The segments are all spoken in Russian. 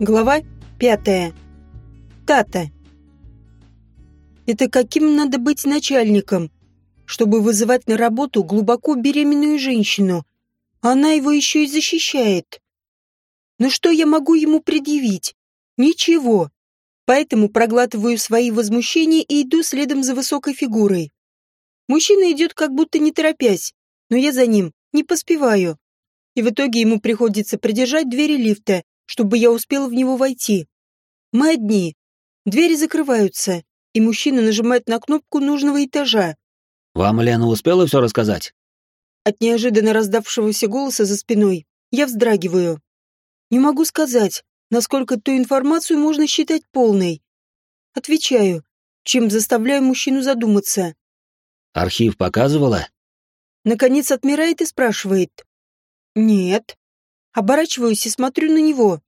Глава пятая. Тата. Это каким надо быть начальником, чтобы вызывать на работу глубоко беременную женщину? Она его еще и защищает. Но что я могу ему предъявить? Ничего. Поэтому проглатываю свои возмущения и иду следом за высокой фигурой. Мужчина идет как будто не торопясь, но я за ним не поспеваю. И в итоге ему приходится придержать двери лифта, чтобы я успел в него войти. Мы одни. Двери закрываются, и мужчина нажимает на кнопку нужного этажа. «Вам Лена успела все рассказать?» От неожиданно раздавшегося голоса за спиной я вздрагиваю. Не могу сказать, насколько ту информацию можно считать полной. Отвечаю, чем заставляю мужчину задуматься. «Архив показывала?» Наконец отмирает и спрашивает. «Нет». Оборачиваюсь и смотрю на него.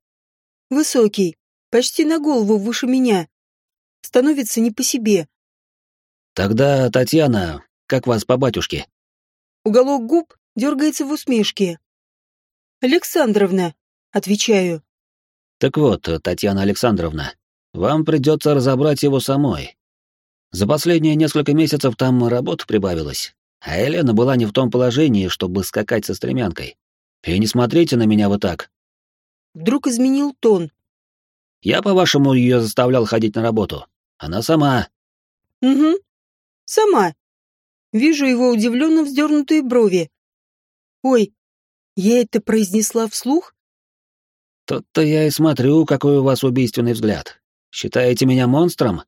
Высокий, почти на голову выше меня. Становится не по себе. «Тогда, Татьяна, как вас по батюшке?» Уголок губ дергается в усмешке. «Александровна», — отвечаю. «Так вот, Татьяна Александровна, вам придется разобрать его самой. За последние несколько месяцев там работа прибавилась, а Елена была не в том положении, чтобы скакать со стремянкой. И не смотрите на меня вот так. Вдруг изменил тон. Я, по-вашему, ее заставлял ходить на работу. Она сама. Угу. Сама. Вижу его удивленно вздернутые брови. Ой, я это произнесла вслух? Тот-то я и смотрю, какой у вас убийственный взгляд. Считаете меня монстром?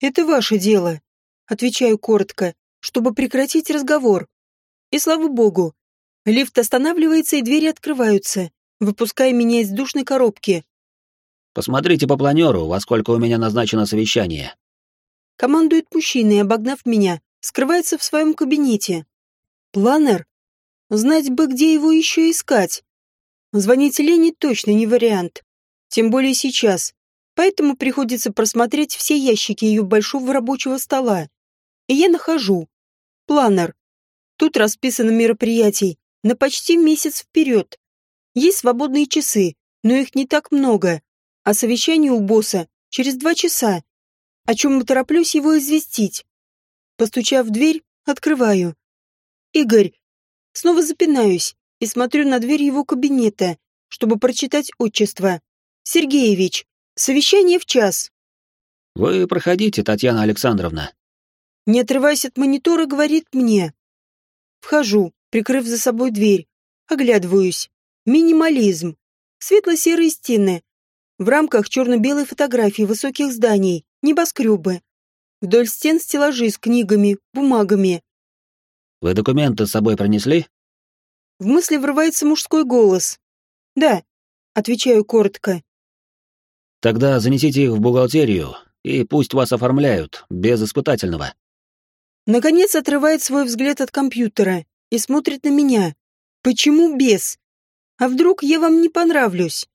Это ваше дело. Отвечаю коротко, чтобы прекратить разговор. И слава богу, Лифт останавливается, и двери открываются, выпуская меня из душной коробки. «Посмотрите по планеру, во сколько у меня назначено совещание». Командует мужчина и, обогнав меня, скрывается в своем кабинете. Планер? Знать бы, где его еще искать. Звонить Лене точно не вариант. Тем более сейчас. Поэтому приходится просмотреть все ящики ее большого рабочего стола. И я нахожу. Планер. Тут расписано мероприятий, на почти месяц вперед. Есть свободные часы, но их не так много, а совещание у босса через два часа, о чем и тороплюсь его известить. Постучав в дверь, открываю. «Игорь!» Снова запинаюсь и смотрю на дверь его кабинета, чтобы прочитать отчество. «Сергеевич, совещание в час». «Вы проходите, Татьяна Александровна». Не отрываясь от монитора, говорит мне. Вхожу, прикрыв за собой дверь. Оглядываюсь. Минимализм. Светло-серые стены. В рамках черно-белой фотографии высоких зданий, небоскребы. Вдоль стен стеллажи с книгами, бумагами. «Вы документы с собой принесли?» В мысли врывается мужской голос. «Да», — отвечаю коротко. «Тогда занесите их в бухгалтерию, и пусть вас оформляют, без испытательного». Наконец отрывает свой взгляд от компьютера и смотрит на меня. Почему без? А вдруг я вам не понравлюсь?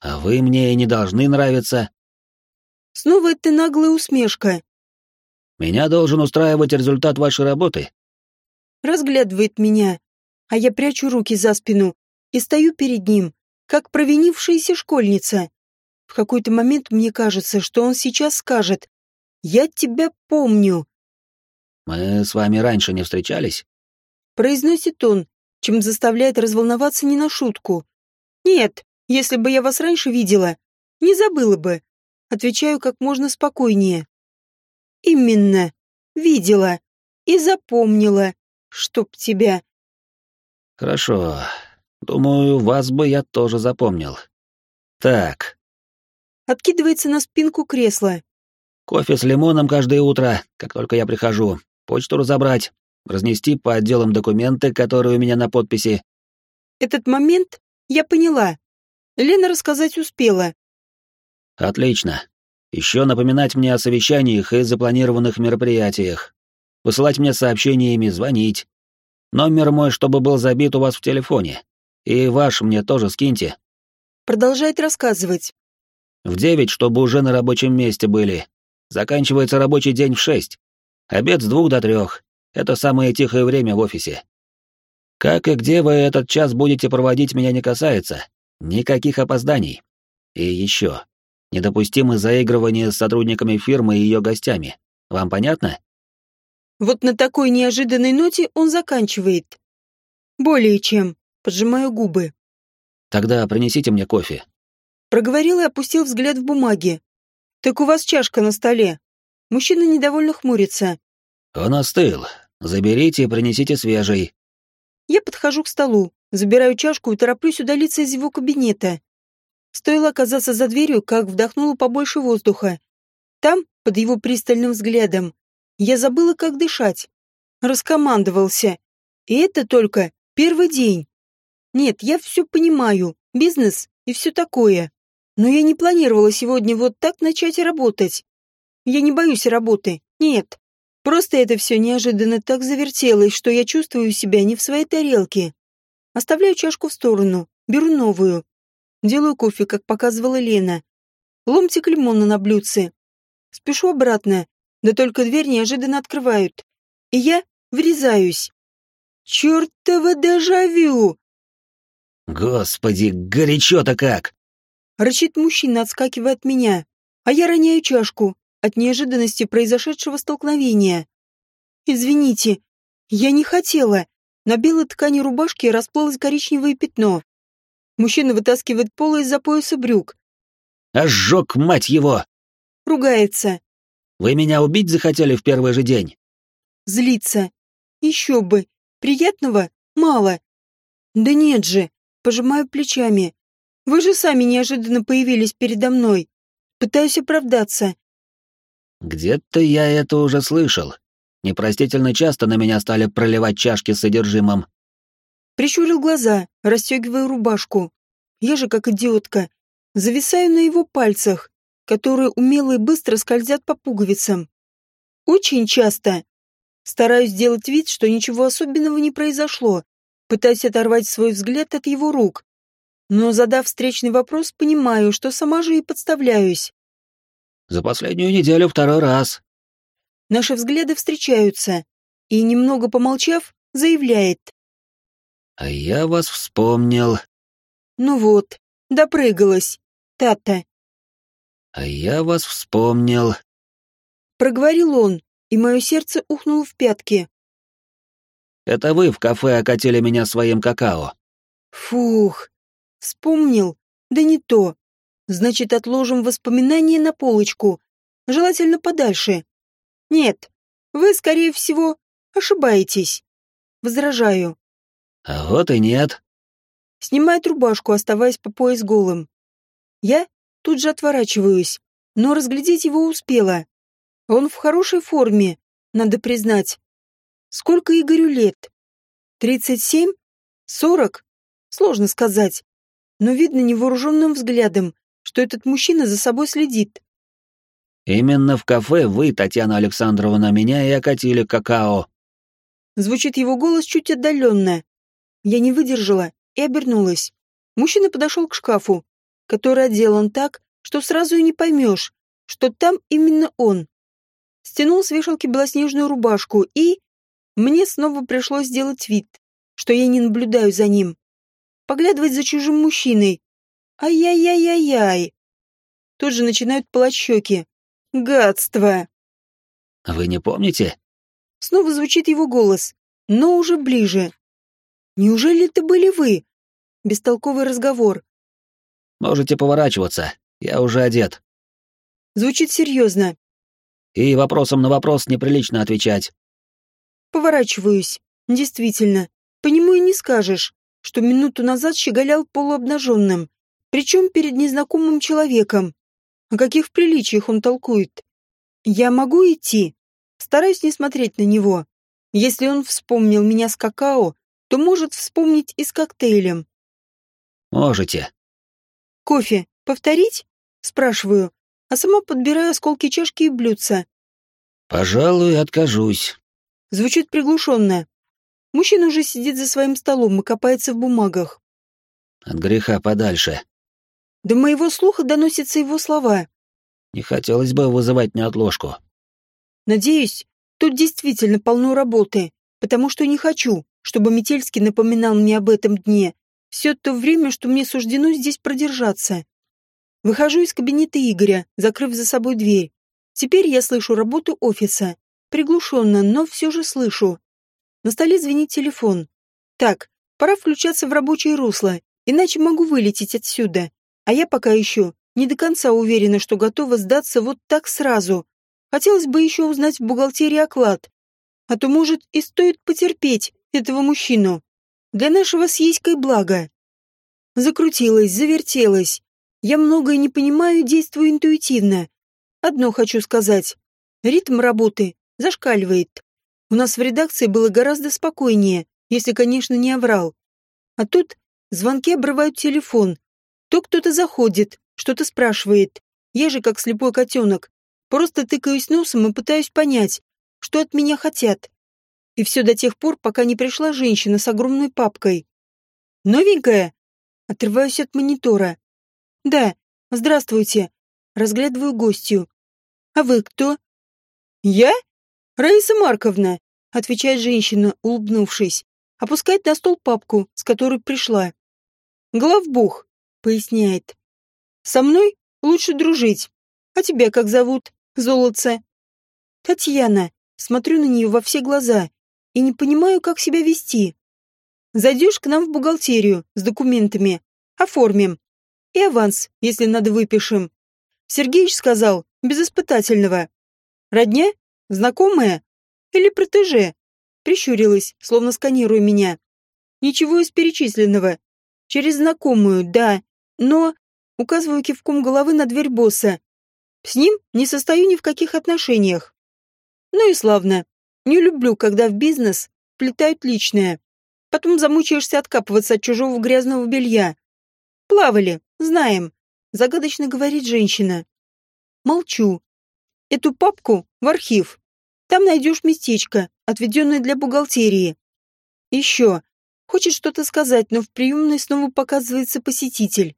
А вы мне и не должны нравиться. Снова эта наглая усмешка. Меня должен устраивать результат вашей работы. Разглядывает меня, а я прячу руки за спину и стою перед ним, как провинившаяся школьница. В какой-то момент мне кажется, что он сейчас скажет «Я тебя помню». Мы с вами раньше не встречались? Произносит он, чем заставляет разволноваться не на шутку. «Нет, если бы я вас раньше видела, не забыла бы». Отвечаю как можно спокойнее. «Именно. Видела. И запомнила. Чтоб тебя...» «Хорошо. Думаю, вас бы я тоже запомнил. Так». Откидывается на спинку кресла. «Кофе с лимоном каждое утро, как только я прихожу. Почту разобрать разнести по отделам документы, которые у меня на подписи. Этот момент я поняла. Лена рассказать успела. Отлично. Еще напоминать мне о совещаниях и запланированных мероприятиях. Посылать мне сообщениями, звонить. Номер мой, чтобы был забит у вас в телефоне. И ваш мне тоже скиньте. Продолжает рассказывать. В девять, чтобы уже на рабочем месте были. Заканчивается рабочий день в шесть. Обед с двух до трех. Это самое тихое время в офисе. Как и где вы этот час будете проводить, меня не касается. Никаких опозданий. И еще. Недопустимы заигрывания с сотрудниками фирмы и ее гостями. Вам понятно? Вот на такой неожиданной ноте он заканчивает. Более чем. Поджимаю губы. Тогда принесите мне кофе. Проговорил и опустил взгляд в бумаги. Так у вас чашка на столе. Мужчина недовольно хмурится. Он остыл. Заберите и принесите свежий. Я подхожу к столу, забираю чашку и тороплюсь удалиться из его кабинета. Стоило оказаться за дверью, как вдохнула побольше воздуха. Там, под его пристальным взглядом, я забыла, как дышать. Раскомандовался. И это только первый день. Нет, я все понимаю, бизнес и все такое. Но я не планировала сегодня вот так начать работать. Я не боюсь работы, нет. Просто это все неожиданно так завертелось, что я чувствую себя не в своей тарелке. Оставляю чашку в сторону, беру новую. Делаю кофе, как показывала Лена. Ломтик лимона на блюдце. Спешу обратно, да только дверь неожиданно открывают. И я врезаюсь. Чёртово дежавю! Господи, горячо-то как! Рычит мужчина, отскакивая от меня, а я роняю чашку от неожиданности произошедшего столкновения. «Извините, я не хотела». На белой ткани рубашки расплылось коричневое пятно. Мужчина вытаскивает поло из-за пояса брюк. «Ожог, мать его!» Ругается. «Вы меня убить захотели в первый же день?» Злится. Еще бы. Приятного мало. Да нет же. Пожимаю плечами. Вы же сами неожиданно появились передо мной. Пытаюсь оправдаться. Где-то я это уже слышал. Непростительно часто на меня стали проливать чашки с содержимым. Прищурил глаза, расстегивая рубашку. Я же, как идиотка, зависаю на его пальцах, которые умело и быстро скользят по пуговицам. Очень часто. Стараюсь сделать вид, что ничего особенного не произошло, пытаясь оторвать свой взгляд от его рук. Но, задав встречный вопрос, понимаю, что сама же и подставляюсь. За последнюю неделю второй раз. Наши взгляды встречаются, и, немного помолчав, заявляет. А я вас вспомнил. Ну вот, допрыгалась. Тата. А я вас вспомнил. Проговорил он, и мое сердце ухнуло в пятки. Это вы в кафе окатили меня своим какао. Фух, вспомнил, да не то. Значит, отложим воспоминания на полочку, желательно подальше. Нет, вы, скорее всего, ошибаетесь. Возражаю. А вот и нет. Снимает рубашку, оставаясь по пояс голым. Я тут же отворачиваюсь, но разглядеть его успела. Он в хорошей форме, надо признать. Сколько Игорю лет? Тридцать семь? Сорок? Сложно сказать. Но видно невооруженным взглядом, что этот мужчина за собой следит. Именно в кафе вы, Татьяна Александровна, меня и окатили какао. Звучит его голос чуть отдаленно. Я не выдержала и обернулась. Мужчина подошел к шкафу, который отделан так, что сразу и не поймешь, что там именно он. Стянул с вешалки белоснежную рубашку и... Мне снова пришлось сделать вид, что я не наблюдаю за ним. Поглядывать за чужим мужчиной, Ай-яй-яй-яй-яй. Тут же начинают пылать щеки. Гадство. Вы не помните? Снова звучит его голос, но уже ближе. Неужели это были вы? Бестолковый разговор. Можете поворачиваться. Я уже одет. Звучит серьезно. И вопросом на вопрос неприлично отвечать. Поворачиваюсь. Действительно. По нему и не скажешь, что минуту назад щеголял полуобнаженным. Причем перед незнакомым человеком. О каких приличиях он толкует? Я могу идти? Стараюсь не смотреть на него. Если он вспомнил меня с какао, то может вспомнить и с коктейлем. Можете. Кофе повторить? Спрашиваю, а сама подбираю осколки чашки и блюдца. Пожалуй, откажусь. Звучит приглушенно. Мужчина уже сидит за своим столом и копается в бумагах. От греха подальше. До моего слуха доносятся его слова. Не хотелось бы вызывать неотложку. Надеюсь, тут действительно полно работы, потому что не хочу, чтобы Метельский напоминал мне об этом дне все то время, что мне суждено здесь продержаться. Выхожу из кабинета Игоря, закрыв за собой дверь. Теперь я слышу работу офиса. Приглушенно, но все же слышу. На столе звенит телефон. Так, пора включаться в рабочее русло, иначе могу вылететь отсюда. А я пока еще не до конца уверена, что готова сдаться вот так сразу. Хотелось бы еще узнать в бухгалтерии оклад. А то, может, и стоит потерпеть этого мужчину. Для нашего с Еськой блага. Закрутилась, завертелась. Я многое не понимаю и действую интуитивно. Одно хочу сказать. Ритм работы зашкаливает. У нас в редакции было гораздо спокойнее, если, конечно, не оврал. А тут звонки обрывают телефон. То кто-то заходит, что-то спрашивает. Я же, как слепой котенок, просто тыкаюсь носом и пытаюсь понять, что от меня хотят. И все до тех пор, пока не пришла женщина с огромной папкой. «Новенькая?» Отрываюсь от монитора. «Да, здравствуйте». Разглядываю гостью. «А вы кто?» «Я? Раиса Марковна», — отвечает женщина, улыбнувшись. Опускает на стол папку, с которой пришла. «Главбух», — поясняет. «Со мной лучше дружить. А тебя как зовут, золотце?» «Татьяна». Смотрю на нее во все глаза и не понимаю, как себя вести. Зайдешь к нам в бухгалтерию с документами. Оформим. И аванс, если надо, выпишем. Сергеич сказал, без испытательного. Родня? Знакомая? Или протеже? Прищурилась, словно сканируя меня. Ничего из перечисленного. Через знакомую, да. Но... Указываю кивком головы на дверь босса. С ним не состою ни в каких отношениях. Ну и славно. Не люблю, когда в бизнес плетают личное. Потом замучаешься откапываться от чужого грязного белья. Плавали, знаем, загадочно говорит женщина. Молчу. Эту папку в архив. Там найдешь местечко, отведенное для бухгалтерии. Еще. Хочет что-то сказать, но в приемной снова показывается посетитель.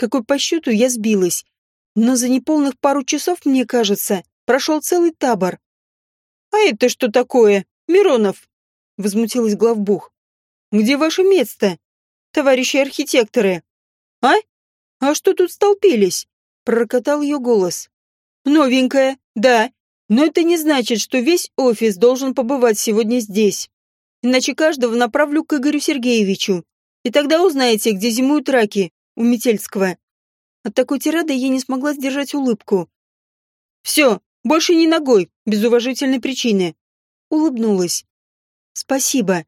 Какой по счету я сбилась. Но за неполных пару часов, мне кажется, прошел целый табор. «А это что такое, Миронов?» — возмутилась главбух. «Где ваше место, товарищи архитекторы?» «А? А что тут столпились?» — пророкотал ее голос. «Новенькая, да, но это не значит, что весь офис должен побывать сегодня здесь. Иначе каждого направлю к Игорю Сергеевичу, и тогда узнаете, где зимуют раки у Метельского». От такой тирады я не смогла сдержать улыбку. «Все, больше не ногой, без уважительной причины. Улыбнулась. Спасибо.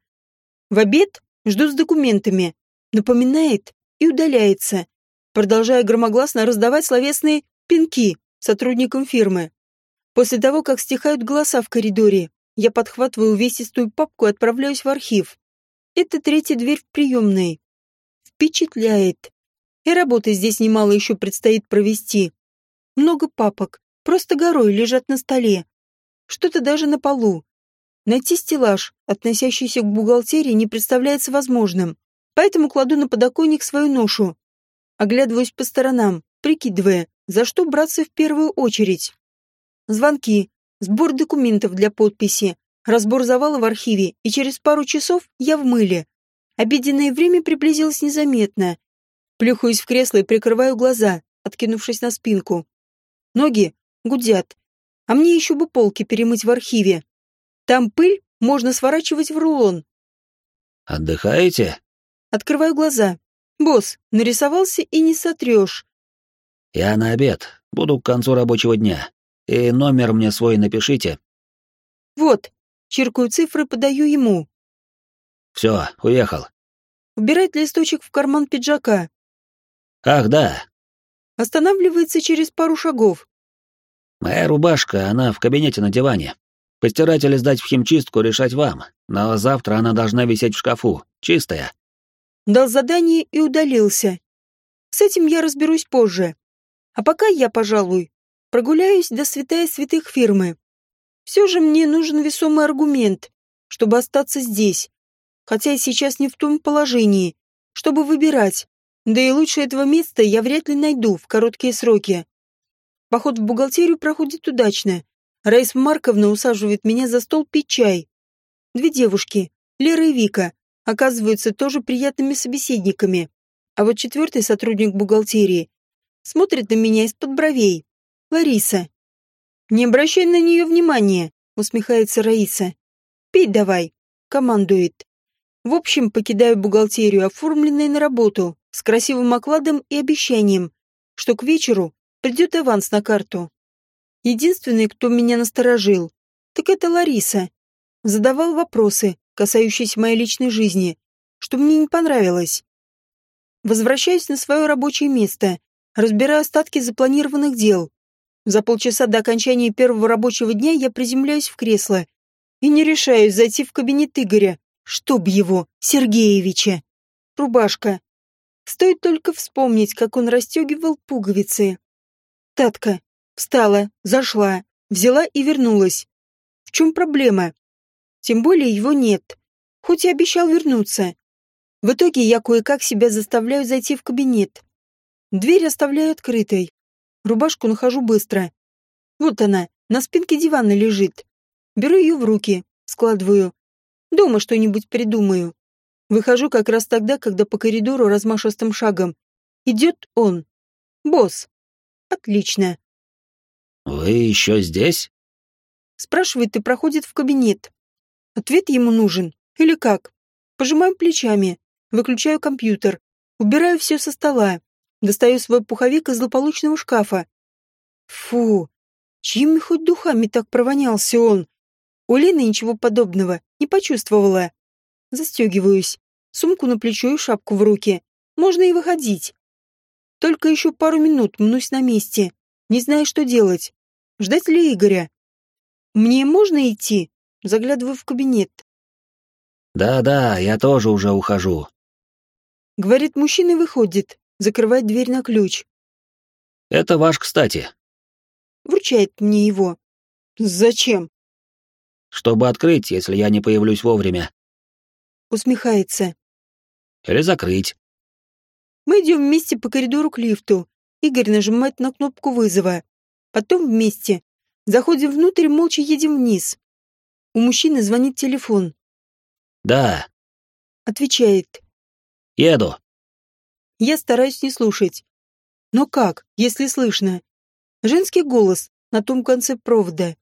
В обед жду с документами. Напоминает и удаляется, продолжая громогласно раздавать словесные пинки сотрудникам фирмы. После того, как стихают голоса в коридоре, я подхватываю увесистую папку и отправляюсь в архив. Это третья дверь в приемной. Впечатляет. И работы здесь немало еще предстоит провести. Много папок, Просто горой лежат на столе. Что-то даже на полу. Найти стеллаж, относящийся к бухгалтерии, не представляется возможным. Поэтому кладу на подоконник свою ношу. Оглядываюсь по сторонам, прикидывая, за что браться в первую очередь. Звонки, сбор документов для подписи, разбор завала в архиве, и через пару часов я в мыле. Обеденное время приблизилось незаметно. Плюхаюсь в кресло и прикрываю глаза, откинувшись на спинку. Ноги гудят. А мне еще бы полки перемыть в архиве. Там пыль можно сворачивать в рулон. Отдыхаете? Открываю глаза. Босс, нарисовался и не сотрешь. Я на обед. Буду к концу рабочего дня. И номер мне свой напишите. Вот. Чиркаю цифры, подаю ему. Все, уехал. Убирает листочек в карман пиджака. Ах, да. Останавливается через пару шагов. Моя рубашка, она в кабинете на диване. Постирать или сдать в химчистку решать вам, но завтра она должна висеть в шкафу, чистая. Дал задание и удалился. С этим я разберусь позже. А пока я, пожалуй, прогуляюсь до святая святых фирмы. Все же мне нужен весомый аргумент, чтобы остаться здесь. Хотя я сейчас не в том положении, чтобы выбирать. Да и лучше этого места я вряд ли найду в короткие сроки. Поход в бухгалтерию проходит удачно. Раис Марковна усаживает меня за стол пить чай. Две девушки, Лера и Вика, оказываются тоже приятными собеседниками. А вот четвертый сотрудник бухгалтерии Смотрит на меня из-под бровей. Лариса. Не обращай на нее внимания, усмехается Раиса. Пей давай, командует. В общем, покидаю бухгалтерию, оформленную на работу, с красивым окладом и обещанием, что к вечеру придет аванс на карту. Единственный, кто меня насторожил, так это Лариса. Задавал вопросы, касающиеся моей личной жизни, что мне не понравилось. Возвращаюсь на свое рабочее место, разбираю остатки запланированных дел. За полчаса до окончания первого рабочего дня я приземляюсь в кресло и не решаюсь зайти в кабинет Игоря, чтоб его, Сергеевича. Рубашка. Стоит только вспомнить, как он расстегивал пуговицы. Татка. Встала, зашла, взяла и вернулась. В чем проблема? Тем более его нет. Хоть и обещал вернуться. В итоге я кое-как себя заставляю зайти в кабинет. Дверь оставляю открытой. Рубашку нахожу быстро. Вот она, на спинке дивана лежит. Беру ее в руки, складываю. Дома что-нибудь придумаю. Выхожу как раз тогда, когда по коридору размашистым шагом идет он. Босс. Отлично. «Вы еще здесь?» Спрашивает и проходит в кабинет. Ответ ему нужен. Или как? Пожимаю плечами. Выключаю компьютер. Убираю все со стола. Достаю свой пуховик из злополучного шкафа. Фу, чьими хоть духами так провонялся он? У Лены ничего подобного не почувствовала. Застегиваюсь. Сумку на плечо и шапку в руки. Можно и выходить. Только еще пару минут мнусь на месте. Не знаю, что делать. Ждать ли Игоря? Мне можно идти? Заглядываю в кабинет. «Да-да, я тоже уже ухожу. Говорит, мужчина выходит, закрывает дверь на ключ. Это ваш, кстати. Вручает мне его. Зачем? Чтобы открыть, если я не появлюсь вовремя. Усмехается. Или закрыть. Мы идем вместе по коридору к лифту. Игорь нажимает на кнопку вызова. Потом вместе. Заходим внутрь молча едем вниз. У мужчины звонит телефон. Да. Отвечает. Еду. Я стараюсь не слушать. Но как, если слышно? Женский голос на том конце провода.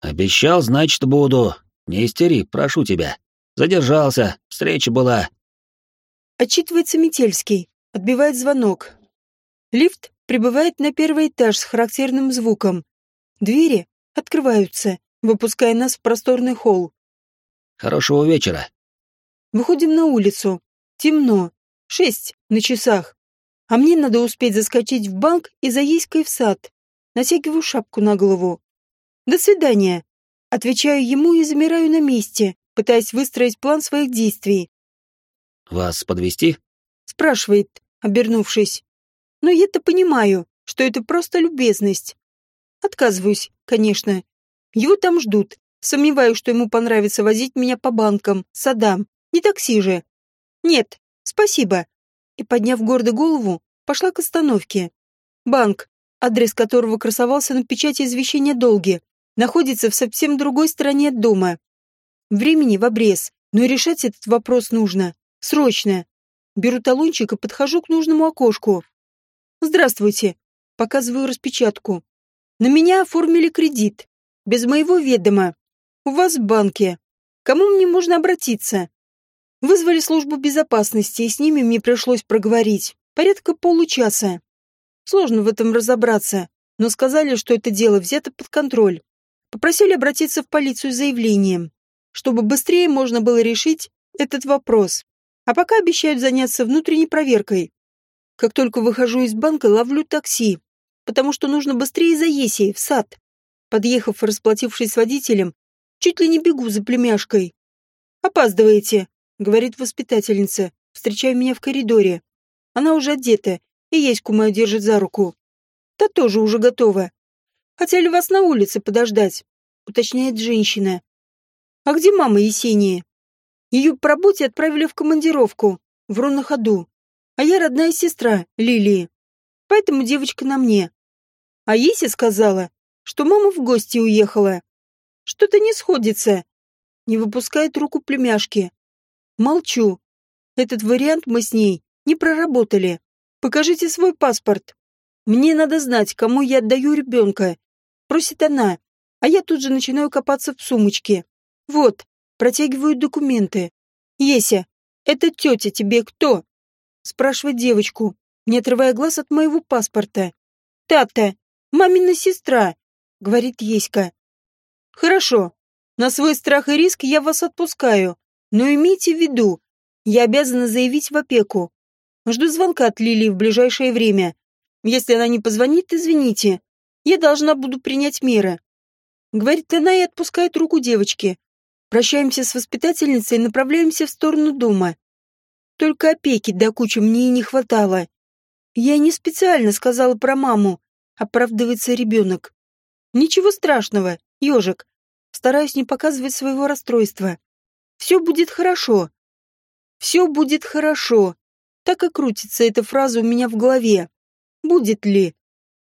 Обещал, значит, буду. Не истери, прошу тебя. Задержался, встреча была. Отчитывается Метельский, отбивает звонок. Лифт прибывает на первый этаж с характерным звуком. Двери открываются, выпуская нас в просторный холл. Хорошего вечера. Выходим на улицу. Темно. Шесть на часах. А мне надо успеть заскочить в банк и заесть в сад. Натягиваю шапку на голову. До свидания. Отвечаю ему и замираю на месте, пытаясь выстроить план своих действий. Вас подвести? Спрашивает, обернувшись. Но я-то понимаю, что это просто любезность. Отказываюсь, конечно. Его там ждут. Сомневаюсь, что ему понравится возить меня по банкам, садам. Не такси же. Нет, спасибо. И, подняв гордо голову, пошла к остановке. Банк, адрес которого красовался на печати извещения долги, находится в совсем другой стороне от дома. Времени в обрез, но решать этот вопрос нужно. Срочно. Беру талончик и подхожу к нужному окошку. Здравствуйте. Показываю распечатку. На меня оформили кредит. Без моего ведома. У вас в банке. Кому мне можно обратиться? Вызвали службу безопасности, и с ними мне пришлось проговорить. Порядка получаса. Сложно в этом разобраться, но сказали, что это дело взято под контроль. Попросили обратиться в полицию с заявлением, чтобы быстрее можно было решить этот вопрос. А пока обещают заняться внутренней проверкой. Как только выхожу из банка, ловлю такси, потому что нужно быстрее за Есей, в сад. Подъехав и расплатившись с водителем, чуть ли не бегу за племяшкой. «Опаздываете», говорит воспитательница, встречая меня в коридоре. Она уже одета, и Еську мою держит за руку. Та тоже уже готова. Хотели вас на улице подождать, уточняет женщина. А где мама Есения? Ее по работе отправили в командировку, вру на ходу. А я родная сестра, Лилии. Поэтому девочка на мне. А Еся сказала, что мама в гости уехала. Что-то не сходится. Не выпускает руку племяшки. Молчу. Этот вариант мы с ней не проработали. Покажите свой паспорт. Мне надо знать, кому я отдаю ребенка. Просит она, а я тут же начинаю копаться в сумочке. Вот, протягиваю документы. Еся, это тетя тебе кто? Спрашивает девочку, не отрывая глаз от моего паспорта. Тата, мамина сестра, говорит Еська. Хорошо, на свой страх и риск я вас отпускаю, но имейте в виду, я обязана заявить в опеку. Жду звонка от Лилии в ближайшее время. Если она не позвонит, извините. Я должна буду принять меры. Говорит она и отпускает руку девочки. Прощаемся с воспитательницей и направляемся в сторону дома. Только опеки до кучи мне и не хватало. Я не специально сказала про маму, оправдывается ребенок. Ничего страшного, ежик. Стараюсь не показывать своего расстройства. Все будет хорошо. Все будет хорошо. Так и крутится эта фраза у меня в голове. Будет ли?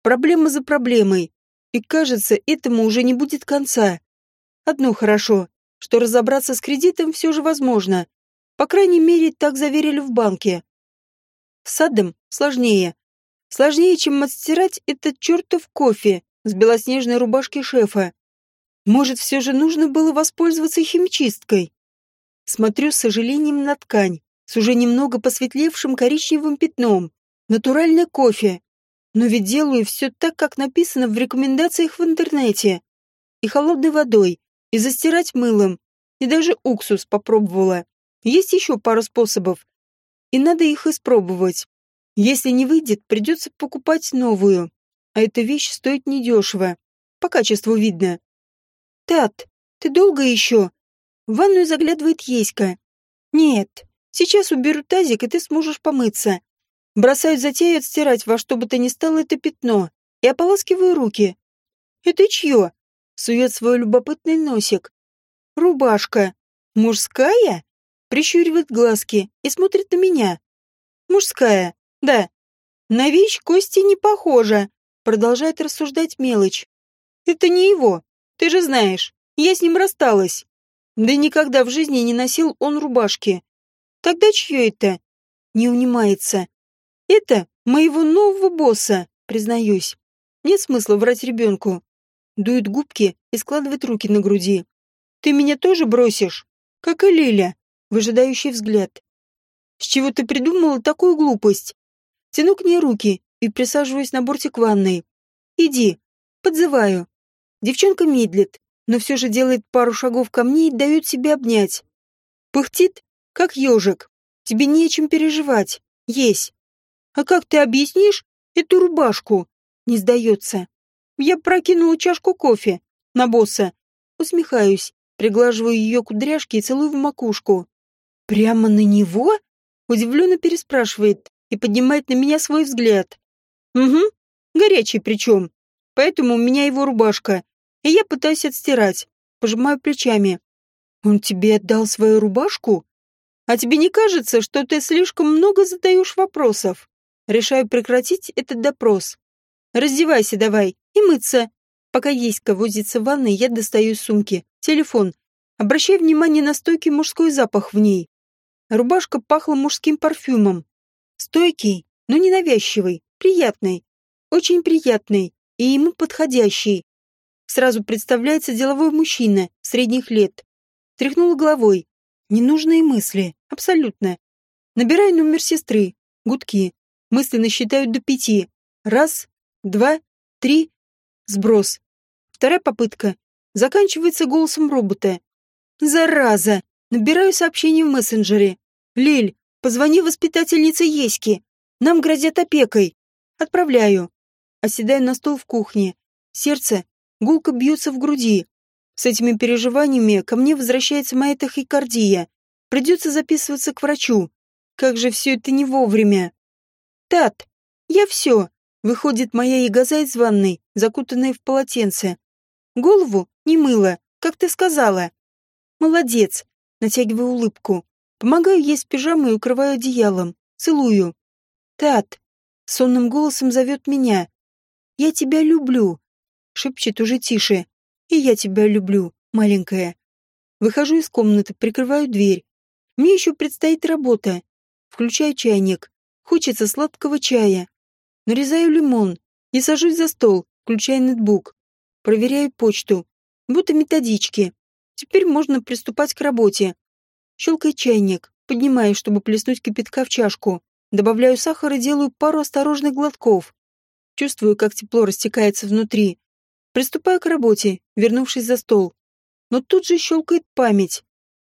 Проблема за проблемой. И кажется, этому уже не будет конца. Одно хорошо, что разобраться с кредитом все же возможно. По крайней мере, так заверили в банке. С садом сложнее. Сложнее, чем отстирать этот чертов кофе с белоснежной рубашки шефа. Может, все же нужно было воспользоваться химчисткой? Смотрю с сожалением на ткань, с уже немного посветлевшим коричневым пятном. Натуральный кофе. Но ведь делаю все так, как написано в рекомендациях в интернете. И холодной водой, и застирать мылом, и даже уксус попробовала. Есть еще пару способов. И надо их испробовать. Если не выйдет, придется покупать новую. А эта вещь стоит недешево. По качеству видно. Тат, ты долго еще? В ванную заглядывает Еська. Нет, сейчас уберу тазик, и ты сможешь помыться. Бросаю затею отстирать во что бы то ни стало это пятно и ополаскиваю руки. Это чье? Сует свой любопытный носик. Рубашка. Мужская? Прищуривает глазки и смотрит на меня. Мужская, да. На вещь Кости не похожа. Продолжает рассуждать мелочь. Это не его. Ты же знаешь, я с ним рассталась. Да никогда в жизни не носил он рубашки. Тогда чье это? Не унимается. Это моего нового босса, признаюсь. Нет смысла врать ребенку. Дует губки и складывает руки на груди. Ты меня тоже бросишь? Как и Лиля. Выжидающий взгляд. С чего ты придумала такую глупость? Тяну к ней руки и присаживаюсь на бортик ванной. Иди. Подзываю. Девчонка медлит, но все же делает пару шагов ко мне и дает себе обнять. Пыхтит, как ежик. Тебе не о чем переживать. Есть. А как ты объяснишь эту рубашку? Не сдается. Я прокинула чашку кофе на босса. Усмехаюсь, приглаживаю ее кудряшки и целую в макушку. Прямо на него? Удивленно переспрашивает и поднимает на меня свой взгляд. Угу, горячий причем. Поэтому у меня его рубашка, и я пытаюсь отстирать. Пожимаю плечами. Он тебе отдал свою рубашку? А тебе не кажется, что ты слишком много задаешь вопросов? Решаю прекратить этот допрос. Раздевайся давай и мыться. Пока Еська возится в ванной, я достаю из сумки. Телефон. Обращай внимание на стойкий мужской запах в ней. Рубашка пахла мужским парфюмом. Стойкий, но не навязчивый, приятный. Очень приятный и ему подходящий. Сразу представляется деловой мужчина средних лет. Тряхнула головой. Ненужные мысли. Абсолютно. Набираю номер сестры. Гудки мысленно считают до пяти. Раз, два, три. Сброс. Вторая попытка. Заканчивается голосом робота. Зараза! Набираю сообщение в мессенджере. Лиль, позвони воспитательнице Еське. Нам грозят опекой. Отправляю. Оседаю на стол в кухне. Сердце гулко бьется в груди. С этими переживаниями ко мне возвращается моя тахикардия. Придется записываться к врачу. Как же все это не вовремя. Тат, я все. Выходит моя ягоза из ванной, закутанная в полотенце. Голову не мыла, как ты сказала. Молодец. Натягиваю улыбку. Помогаю есть пижаму и укрываю одеялом. Целую. Тат. Сонным голосом зовет меня. Я тебя люблю. Шепчет уже тише. И я тебя люблю, маленькая. Выхожу из комнаты, прикрываю дверь. Мне еще предстоит работа. Включаю чайник. Хочется сладкого чая. Нарезаю лимон, и сажусь за стол, включая ноутбук. Проверяю почту. Будто методички. Теперь можно приступать к работе. Щелкай чайник, поднимаю, чтобы плеснуть кипятка в чашку. Добавляю сахар и делаю пару осторожных глотков. Чувствую, как тепло растекается внутри. Приступаю к работе, вернувшись за стол. Но тут же щелкает память.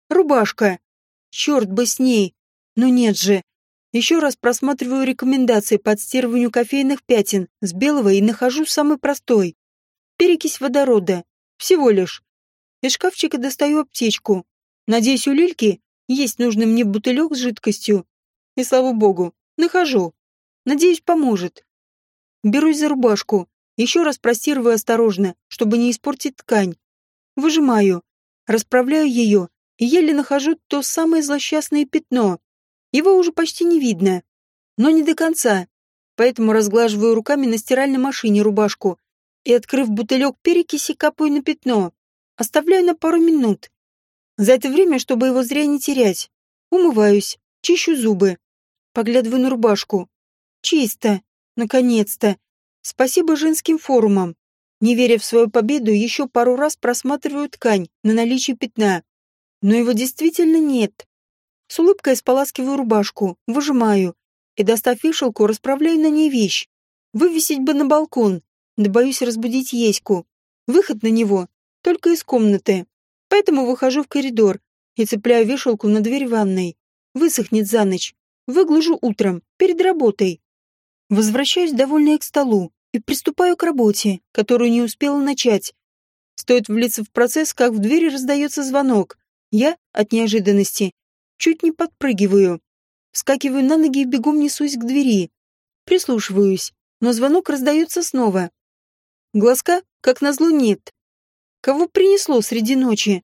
Рубашка. Черт бы с ней. Но нет же. Еще раз просматриваю рекомендации по отстирыванию кофейных пятен с белого и нахожу самый простой. Перекись водорода. Всего лишь. Из шкафчика достаю аптечку. Надеюсь, у Лильки есть нужный мне бутылек с жидкостью. И слава богу, нахожу. Надеюсь, поможет. Берусь за рубашку. Еще раз простирываю осторожно, чтобы не испортить ткань. Выжимаю. Расправляю ее и еле нахожу то самое злосчастное пятно. Его уже почти не видно. Но не до конца. Поэтому разглаживаю руками на стиральной машине рубашку и, открыв бутылек перекиси, капаю на пятно. Оставляю на пару минут. За это время, чтобы его зря не терять, умываюсь, чищу зубы. Поглядываю на рубашку. Чисто. Наконец-то. Спасибо женским форумам. Не веря в свою победу, еще пару раз просматриваю ткань на наличие пятна. Но его действительно нет. С улыбкой споласкиваю рубашку, выжимаю и, достав вешалку, расправляю на ней вещь. Вывесить бы на балкон, да боюсь разбудить Еську. Выход на него только из комнаты. Поэтому выхожу в коридор и цепляю вешалку на дверь ванной. Высохнет за ночь. Выглажу утром, перед работой. Возвращаюсь довольная к столу и приступаю к работе, которую не успела начать. Стоит влиться в процесс, как в двери раздается звонок. Я, от неожиданности, Чуть не подпрыгиваю. Вскакиваю на ноги и бегом несусь к двери. Прислушиваюсь, но звонок раздается снова. Глазка, как назло, нет. Кого принесло среди ночи?